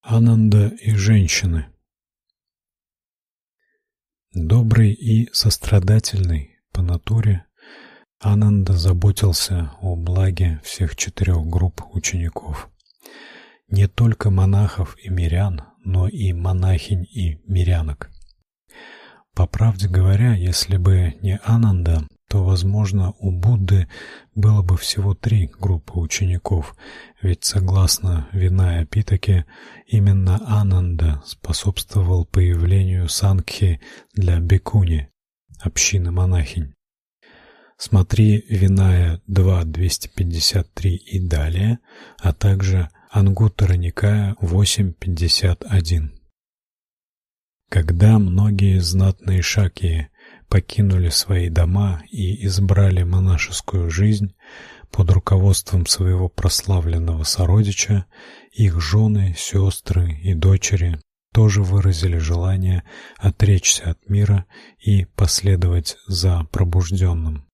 Ананда и женщины. Добрый и сострадательный по натуре, Ананда заботился о благе всех четырех групп учеников. Не только монахов и мирян, но и монахинь и мирянок. По правде говоря, если бы не Ананда, то, возможно, у Будды было бы всего три группы учеников, ведь согласно Питаке, именно Ананда способствовал появлению сангхи для бикуни, общины монахинь. Смотри Виная 2.253 и далее, а также Ангуттара Никая 8.51. Когда многие знатные шакии покинули свои дома и избрали монашескую жизнь под руководством своего прославленного сородича, их жены, сестры и дочери тоже выразили желание отречься от мира и последовать за пробужденным.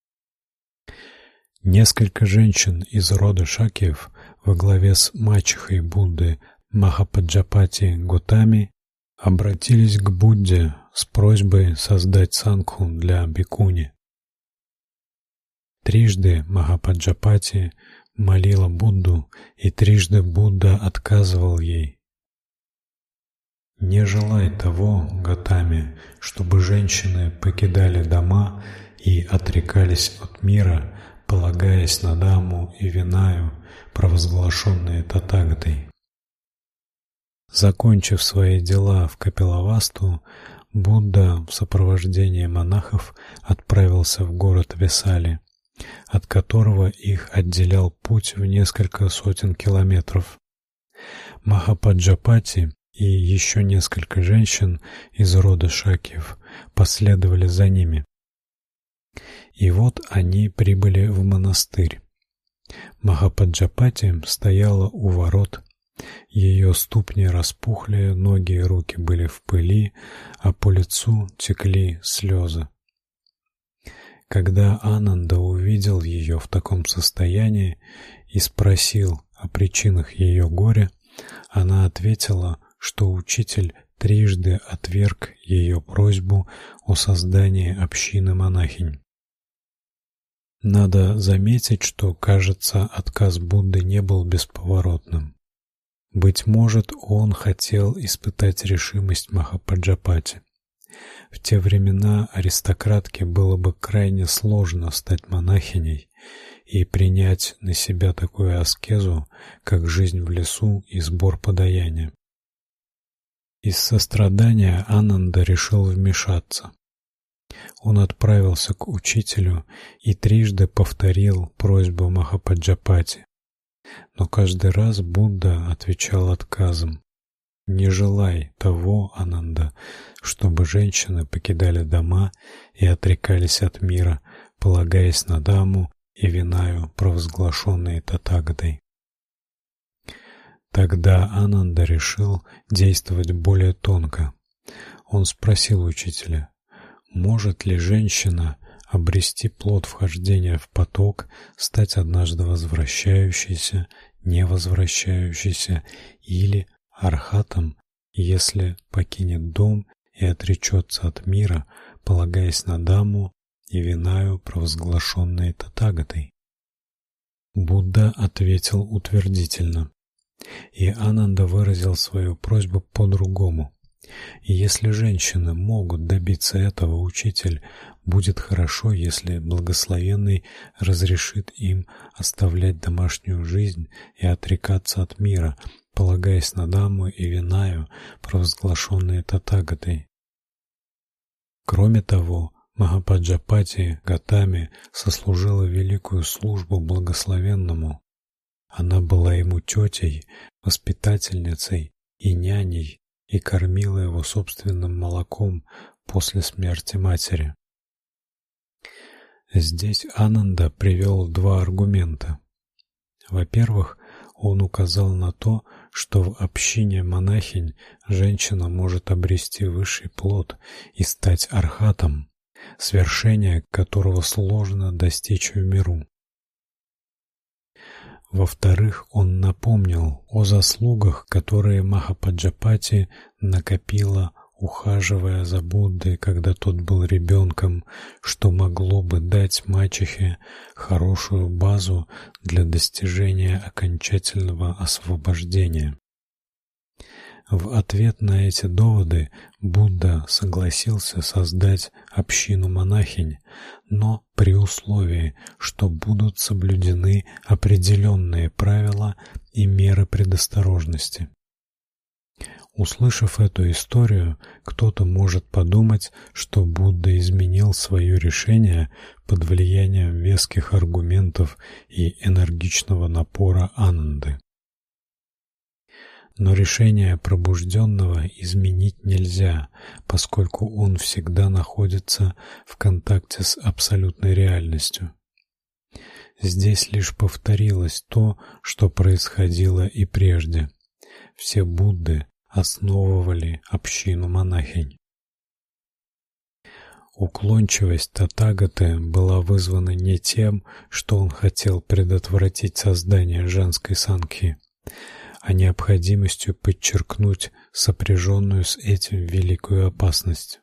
Несколько женщин из рода Шакиев во главе с мачехой Будды Махападжапати Готами обратились к Будде с просьбой создать сангху для бикуни. Трижды Махападжапати молила Будду, и трижды Будда отказывал ей. Не желай того, Гатами, чтобы женщины покидали дома и отрекались от мира, полагаясь на Даму и Винаю, провозглашенные Татагатой. Закончив свои дела в Капилавасту, Будда в сопровождении монахов отправился в город Весали, от которого их отделял путь в несколько сотен километров. Махападжапати и еще несколько женщин из рода Шакьев последовали за ними. И вот они прибыли в монастырь. Махападжапати стояла у ворот ее ступни распухли, ноги и руки были в пыли, а по лицу текли слезы. Когда Ананда увидел ее в таком состоянии и спросил о причинах ее горя, она ответила, что учитель трижды отверг ее просьбу о создании общины монахинь. Надо заметить, что, кажется, отказ Будды не был бесповоротным. Быть может, он хотел испытать решимость Махападжапати. В те времена аристократке было бы крайне сложно стать монахиней и принять на себя такую аскезу, как жизнь в лесу и сбор подаяния. Из сострадания Ананда решил вмешаться. Он отправился к учителю и трижды повторил просьбу Махападжапати, но каждый раз Будда отвечал отказом. Не желай того, Ананда, чтобы женщины покидали дома и отрекались от мира, полагаясь на Даму и Винаю, провозглашенные Татагадой. Тогда Ананда решил действовать более тонко. Он спросил учителя: "Может ли женщина обрести плод вхождения в поток, стать однажды возвращающейся, не возвращающейся или архатом, если покинет дом и отречется от мира, полагаясь на даму и винаю, провозглашенные Татагатой. Будда ответил утвердительно, и Ананда выразил свою просьбу по-другому. Если женщины могут добиться этого, учитель, будет хорошо, если благословенный разрешит им оставлять домашнюю жизнь и отрекаться от мира, полагаясь на даму и винаю, провозглашенные Татагатой. Кроме того, Махападжапати Гатами сослужила великую службу благословенному. Она была ему тетей, воспитательницей и няней и кормила его собственным молоком после смерти матери. Здесь Ананда привел два аргумента. Во-первых, он указал на то, что в общине монахинь женщина может обрести высший плод и стать архатом, свершение которого сложно достичь в миру. Во-вторых, он напомнил о заслугах, которые Махападжапати накопила, ухаживая за Буддой, когда тот был ребенком, что могло бы дать мачехе хорошую базу для достижения окончательного освобождения. В ответ на эти доводы Будда согласился создать общину монахинь, но при условии, что будут соблюдены определенные правила и меры предосторожности. Услышав эту историю, кто-то может подумать, что Будда изменил свое решение под влиянием веских аргументов и энергичного напора Ананды но решение пробужденного изменить нельзя, поскольку он всегда находится в контакте с абсолютной реальностью. Здесь лишь повторилось то, что происходило и прежде. Все Будды основывали общину монахинь. Уклончивость Татагаты была вызвана не тем, что он хотел предотвратить создание женской санки, а необходимостью подчеркнуть сопряженную с этим великую опасность.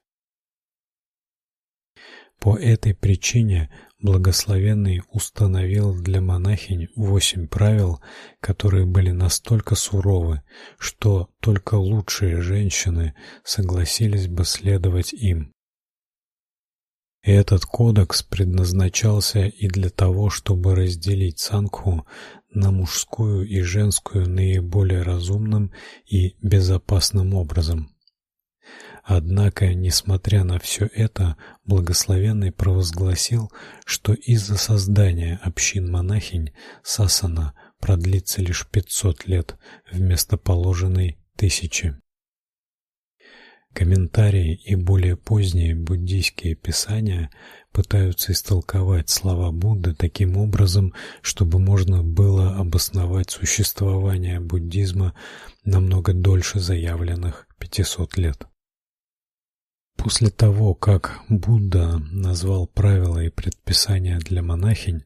По этой причине благословенный установил для монахинь восемь правил, которые были настолько суровы, что только лучшие женщины согласились бы следовать им. Этот кодекс предназначался и для того, чтобы разделить сангху на мужскую и женскую наиболее разумным и безопасным образом. Однако, несмотря на все это, благословенный провозгласил, что из-за создания общин монахинь сасана продлится лишь 500 лет вместо положенной тысячи. Комментарии и более поздние буддийские писания пытаются истолковать слова Будды таким образом, чтобы можно было обосновать существование буддизма намного дольше заявленных 500 лет. После того, как Будда назвал правила и предписания для монахинь,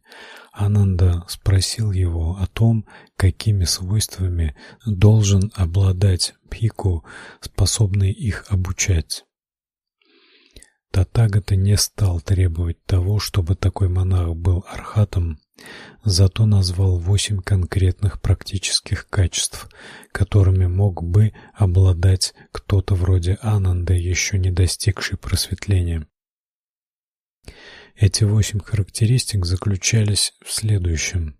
Ананда спросил его о том, какими свойствами должен обладать пику, способный их обучать. Татагата не стал требовать того, чтобы такой монах был архатом, зато назвал восемь конкретных практических качеств, которыми мог бы обладать кто-то вроде Ананды, еще не достигший просветления. Эти восемь характеристик заключались в следующем: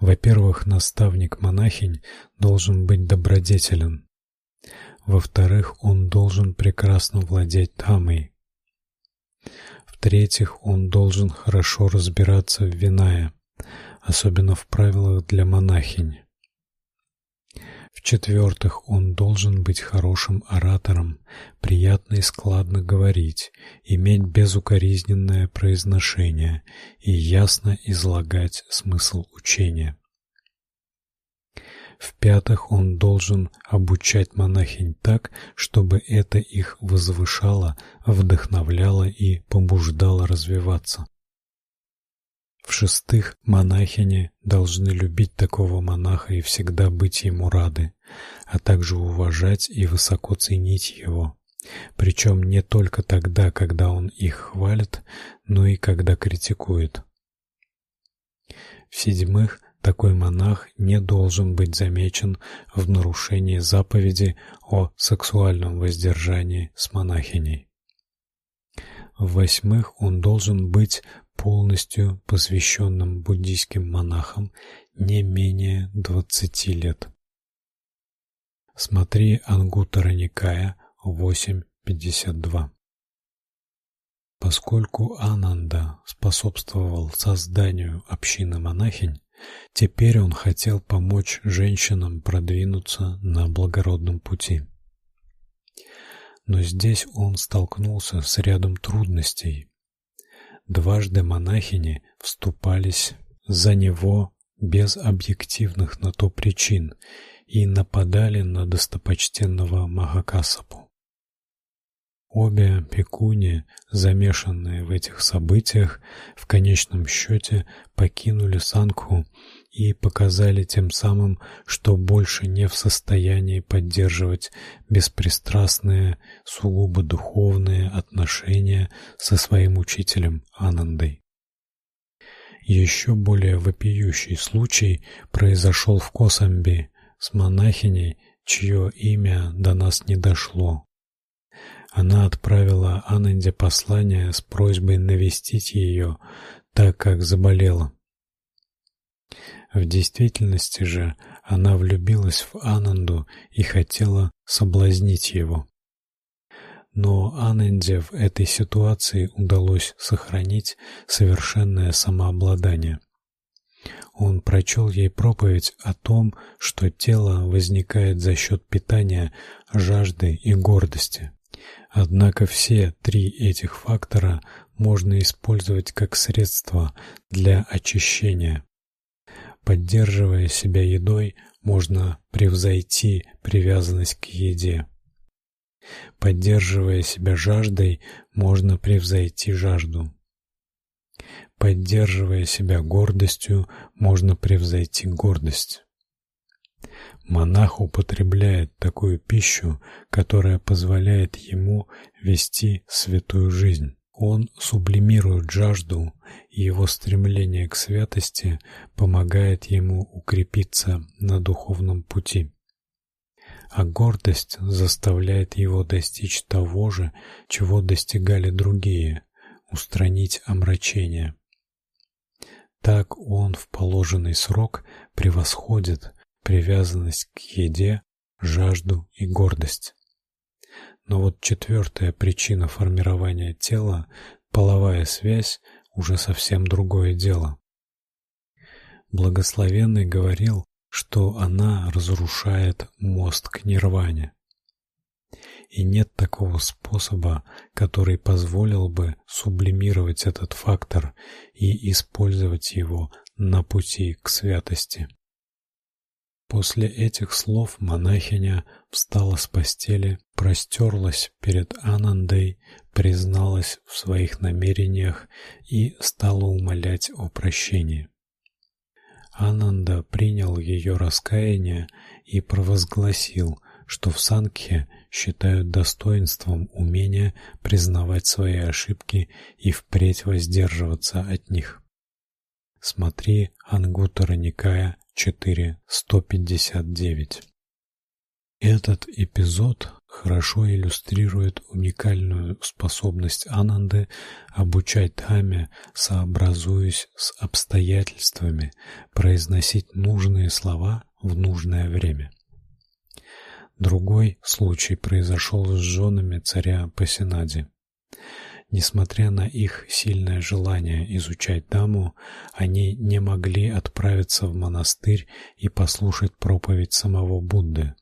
во-первых, наставник монахинь должен быть добродетелен. Во-вторых, он должен прекрасно владеть тамой. В-третьих, он должен хорошо разбираться в винае, особенно в правилах для монахинь. В-четвертых, он должен быть хорошим оратором, приятно и складно говорить, иметь безукоризненное произношение и ясно излагать смысл учения. В-пятых, он должен обучать монахинь так, чтобы это их возвышало, вдохновляло и побуждало развиваться. В-шестых, монахини должны любить такого монаха и всегда быть ему рады, а также уважать и высоко ценить его. Причем не только тогда, когда он их хвалит, но и когда критикует. В-седьмых, такой монах не должен быть замечен в нарушении заповеди о сексуальном воздержании с монахиней. В-восьмых, он должен быть полностью посвященным буддийским монахам не менее 20 лет. Смотри Ангуттара Никая 8.52. Поскольку Ананда способствовал созданию общины монахинь, Теперь он хотел помочь женщинам продвинуться на благородном пути. Но здесь он столкнулся с рядом трудностей. Дважды монахини вступались за него без объективных на то причин и нападали на достопочтенного Махакасапу. Обе пекуни, замешанные в этих событиях, в конечном счете покинули Сангху и показали тем самым, что больше не в состоянии поддерживать беспристрастные, сугубо духовные отношения со своим учителем Анандой. Еще более вопиющий случай произошел в Косамби с монахиней, чье имя до нас не дошло. Она отправила Ананде послание с просьбой навестить ее, так как заболела. В действительности же она влюбилась в Ананду и хотела соблазнить его. Но Ананде в этой ситуации удалось сохранить совершенное самообладание. Он прочел ей проповедь о том, что тело возникает за счет питания, жажды и гордости. Однако все три этих фактора можно использовать как средство для очищения. Поддерживая себя едой, можно превзойти привязанность к еде. Поддерживая себя жаждой, можно превзойти жажду. Поддерживая себя гордостью, можно превзойти гордость. Монах употребляет такую пищу, которая позволяет ему вести святую жизнь. Он сублимирует жажду, и его стремление к святости помогает ему укрепиться на духовном пути. А гордость заставляет его достичь того же, чего достигали другие устранить омрачение. Так он в положенный срок превосходит привязанность к еде, жажду и гордость. Но вот четвертая причина формирования тела половая связь уже совсем другое дело. Благословенный говорил, что она разрушает мост к нирване. И нет такого способа, который позволил бы сублимировать этот фактор и использовать его на пути к святости. После этих слов монахиня встала с постели, простерлась перед Анандой, призналась в своих намерениях и стала умолять о прощении. Ананда принял ее раскаяние и провозгласил, что в Сангхе считают достоинством умения признавать свои ошибки и впредь воздерживаться от них. Смотри Ангуттара Никая 4.159. Этот эпизод хорошо иллюстрирует уникальную способность Ананды обучать Дхамме, сообразуясь с обстоятельствами, произносить нужные слова в нужное время. Другой случай произошел с женами царя Пасинади. Несмотря на их сильное желание изучать Даму, они не могли отправиться в монастырь и послушать проповедь самого Будды.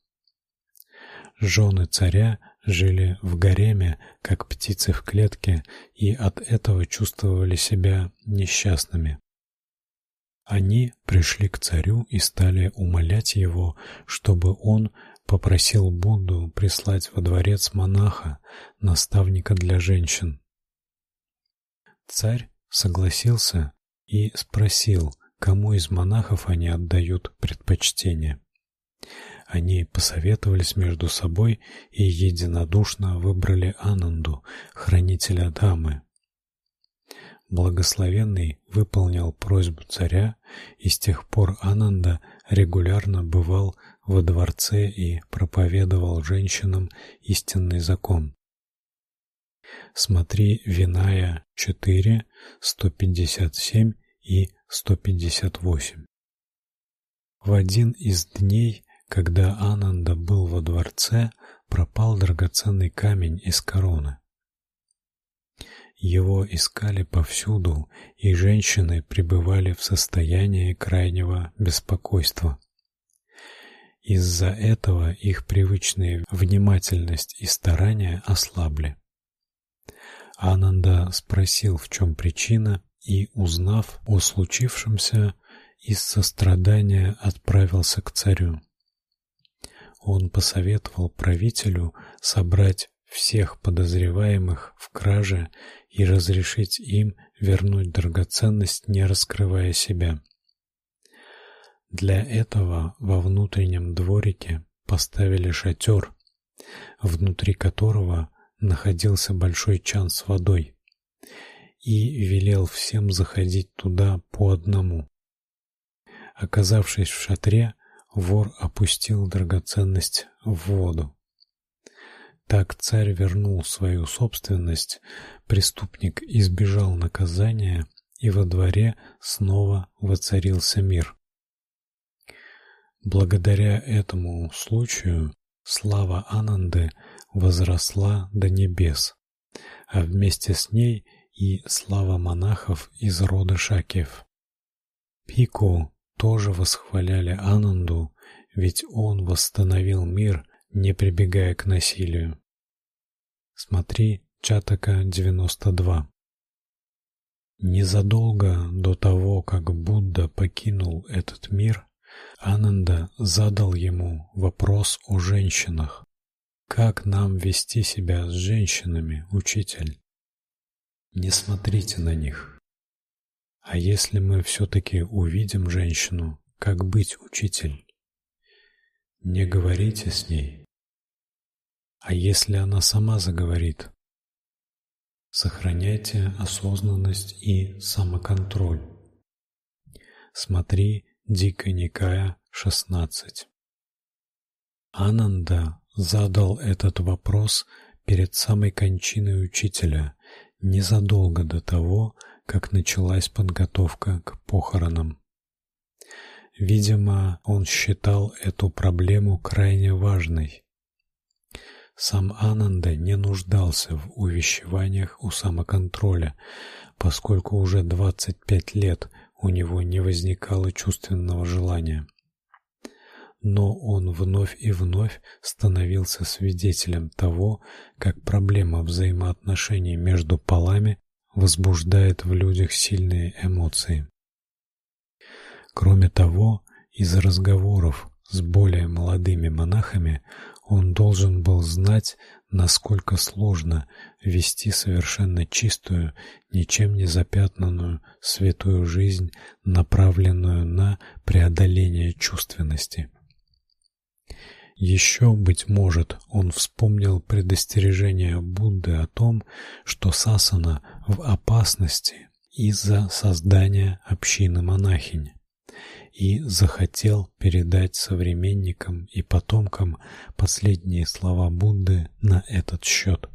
Жены царя жили в гареме, как птицы в клетке, и от этого чувствовали себя несчастными. Они пришли к царю и стали умолять его, чтобы он попросил Будду прислать во дворец монаха, наставника для женщин. Царь согласился и спросил, кому из монахов они отдают предпочтение. Они посоветовались между собой и единодушно выбрали Ананду, хранителя дамы. Благословенный выполнил просьбу царя, и с тех пор Ананда регулярно бывал во дворце и проповедовал женщинам истинный закон. Смотри Виная 4, 157 и 158. В один из дней, когда Ананда был во дворце, пропал драгоценный камень из короны. Его искали повсюду, и женщины пребывали в состоянии крайнего беспокойства. Из-за этого их привычная внимательность и старания ослабли. Ананда спросил, в чем причина, и, узнав о случившемся, из сострадания отправился к царю. Он посоветовал правителю собрать всех подозреваемых в краже и разрешить им вернуть драгоценность, не раскрывая себя. Для этого во внутреннем дворике поставили шатер, внутри которого находился большой чан с водой, и велел всем заходить туда по одному. Оказавшись в шатре, вор опустил драгоценность в воду. Так царь вернул свою собственность, преступник избежал наказания, и во дворе снова воцарился мир. Благодаря этому случаю слава Ананды возросла до небес, а вместе с ней и слава монахов из рода Шакев. Пику тоже восхваляли Ананду, ведь он восстановил мир, не прибегая к насилию. Смотри Чатака 92. Незадолго до того, как Будда покинул этот мир, Ананда задал ему вопрос о женщинах. Как нам вести себя с женщинами, учитель? Не смотрите на них. А если мы все таки увидим женщину, как быть, учитель? Не говорите с ней. А если она сама заговорит? Сохраняйте осознанность и самоконтроль. Смотри Дикая Никая 16. Ананда задал этот вопрос перед самой кончиной учителя, незадолго до того, как началась подготовка к похоронам. Видимо, он считал эту проблему крайне важной. Сам Ананда не нуждался в увещеваниях у самоконтроля, поскольку уже 25 лет у него не возникало чувственного желания. Но он вновь и вновь становился свидетелем того, как проблема взаимоотношений между полами возбуждает в людях сильные эмоции. Кроме того, из разговоров с более молодыми монахами он должен был знать, насколько сложно вести совершенно чистую, ничем не запятнанную святую жизнь, направленную на преодоление чувственности. Еще быть может, он вспомнил предостережение Будды о том, что сасана в опасности из-за создания общины монахинь и захотел передать современникам и потомкам последние слова Будды на этот счет.